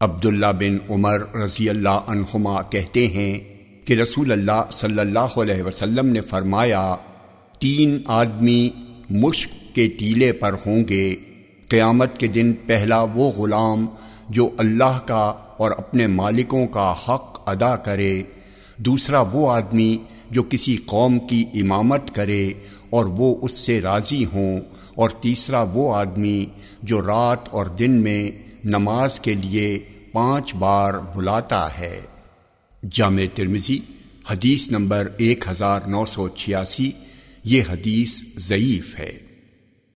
عبداللہ بن عمر رضی اللہ عنہما کہتے ہیں کہ رسول اللہ صلی اللہ علیہ وسلم نے فرمایا، تین آدمی مشک کے ٹیلے پر ہوں گے۔ قیامت کے دن پہلا وہ غلام جو اللہ کا اور اپنے مالکوں کا حق ادا کرے۔ دوسرا وہ آدمی جو کسی قوم کی امامت کرے اور وہ اس سے راضی ہوں۔ اور تیسرا وہ آدمی جو رات اور دن میں نماز کے لیے پانچ بار بلاتا ہے۔ جامع ترمزی حدیث نمبر ایک ہزار نو سو چھیاسی، یہ حدیث ضعیف ہے۔